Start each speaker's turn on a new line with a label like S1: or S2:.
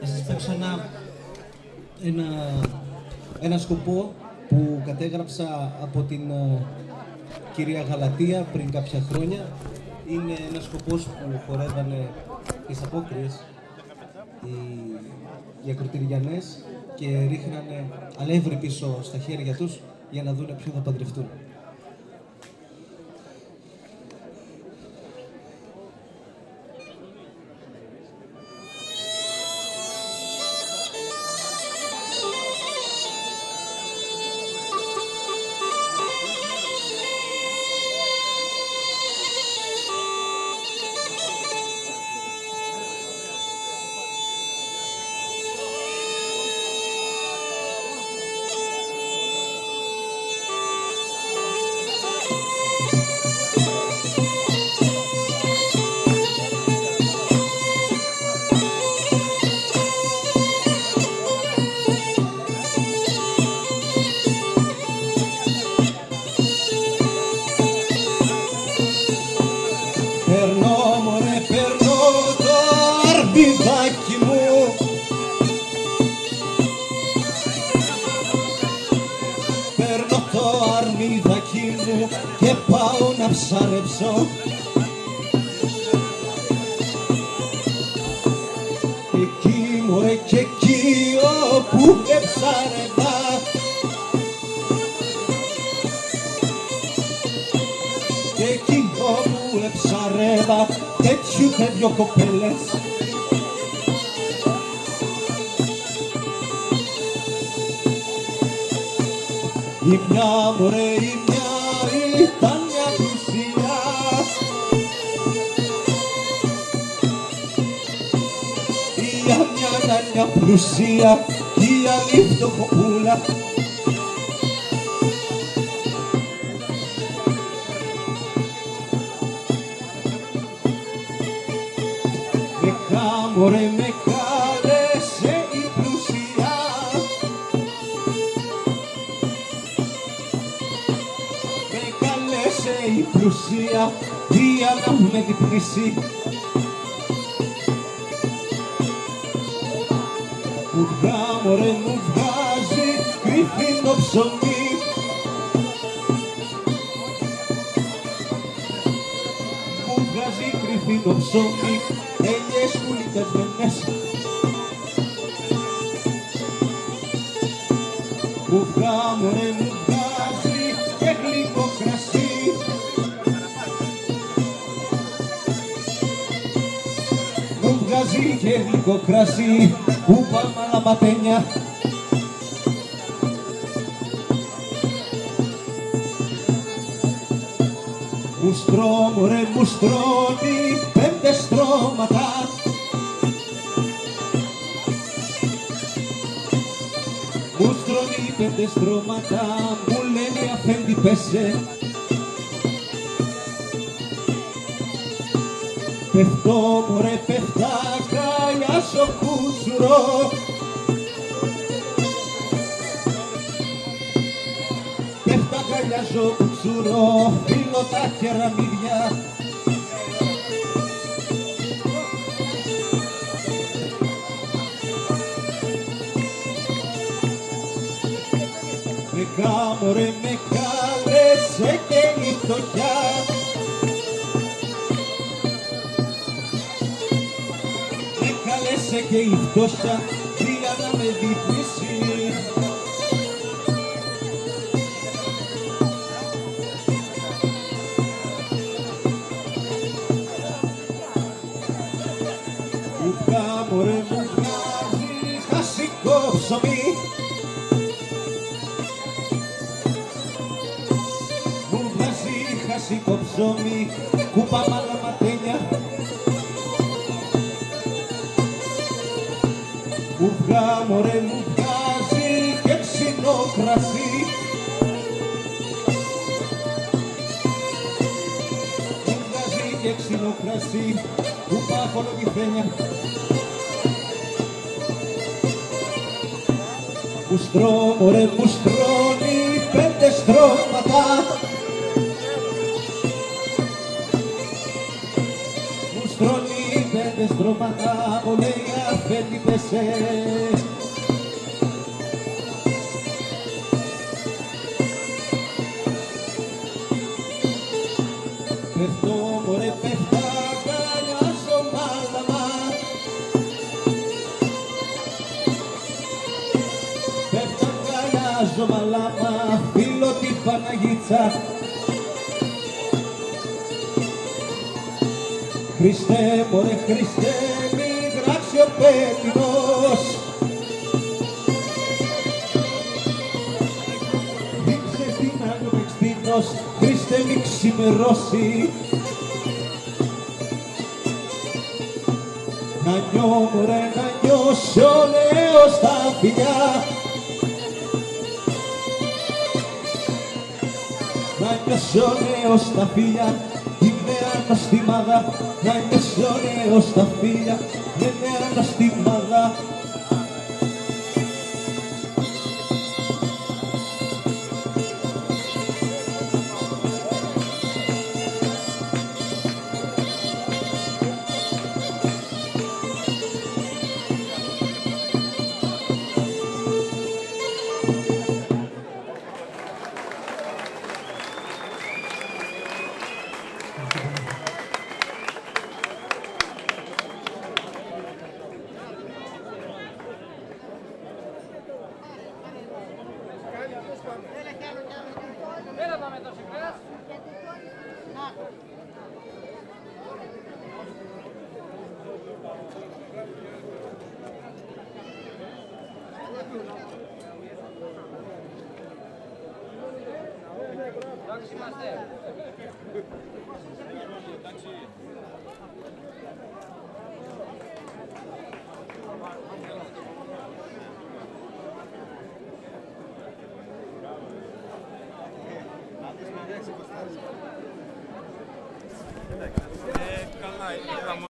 S1: να σας δείξω ένα, ένα, ένα σκοπό που κατέγραψα από την ε, κυρία Γαλατία πριν κάποια χρόνια. Είναι ένας σκοπός που χορεύανε τις απόκριες οι, οι ακροτηριανές και ρίχνανε αλεύρι πίσω στα χέρια τους για να δούνε ποιον θα παντρευτούν. Το αρμιδάκι μου και πάω να ψαρέψω. Εκεί μωρέ και εκεί όπου εψαρεύα Και εκεί όπου εψαρεύα τέτοιου και δυο κοπέλες Η μια μωρέ η μια ήταν μια πλουσία Η μια ήταν κάλεσε η πλουσία για να με διπνήσει Μου βγάμωρε μου βγάζει κρυφίνο ψωμί. Μου βγάζει κρυφίνο ψωμί Ελιές κουλικασμένες Μου βγάμωρε μου Μου βγάζει και γλυκό κρασί. Που πάμε αλαματένια Μου στρώμω ρε μου στρώνει πέντε στρώματα. Μου στρώνει πέντε στρώματα μου λένε αφέντη πέσε Πεφτώ μωρέ πεφτάκα για κουτσουρό Πέφτα καλιάζω κουτσουρό, φύλλω τα κεραμίδια. Με κάμωρε με κάλεσε και η φτωχιά κάλεσε και η φτώχεια για να με διπνήσει Μου κάμωρε μου βγάζει χασικό ψωμί. Μου βγάζει χασικό ψωμί. Κούπα Μου βγάμωρε μου βγάζει και ξινό κρασί Μου βγάζει και ξινό κρασί κούπα κολοκυθένια Μου στρώμω ρε μου στρώνει πέντε στρώματα Μου στρώνει πέντε πες στρώματα λέει αφέντη πεσέ Πέφτω μωρέ πέφτα αγκαλιάζω μάλαμα Πέφτα αγκαλιάζω μαλάμα φίλο την Παναγίτσα Χριστέ μωρέ Χριστέ μην γράψει ο πέτεινος Δείξε την άγνοια εξτήνος Χριστέ μη ξημερώσει. Να νιώ μωρέ να νιώσω λέω στα φιλιά. Να νιώσω λέω στα φιλιά είναι αναστημάδα να νιώσω λέω στα φιλιά είναι αναστημάδα
S2: Έλα πάμε εδώ συγκράς. Εντάξει είμαστε.
S3: καλά,